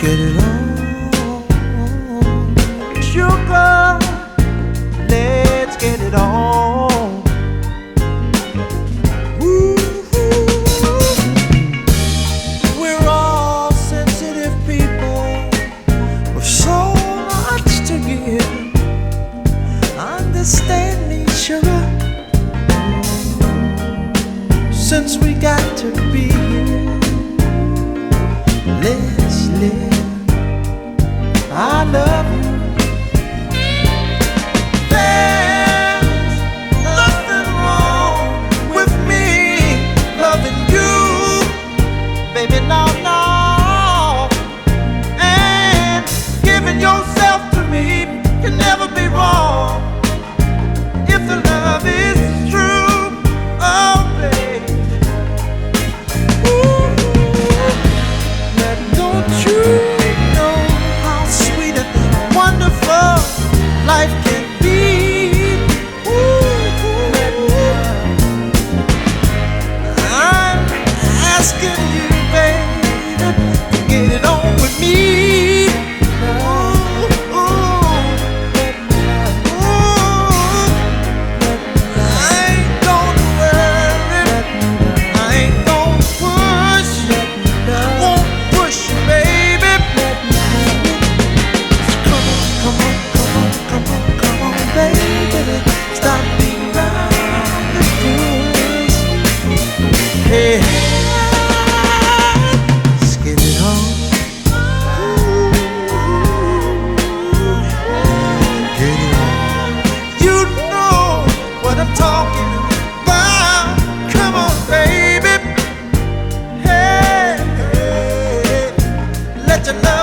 get it on. Sugar, let's get it on. We're all sensitive people with so much to give. Understand me, sugar. Since we got to be here, let Let's it on. You know what I'm talking about. Come on, baby. Hey. let your love.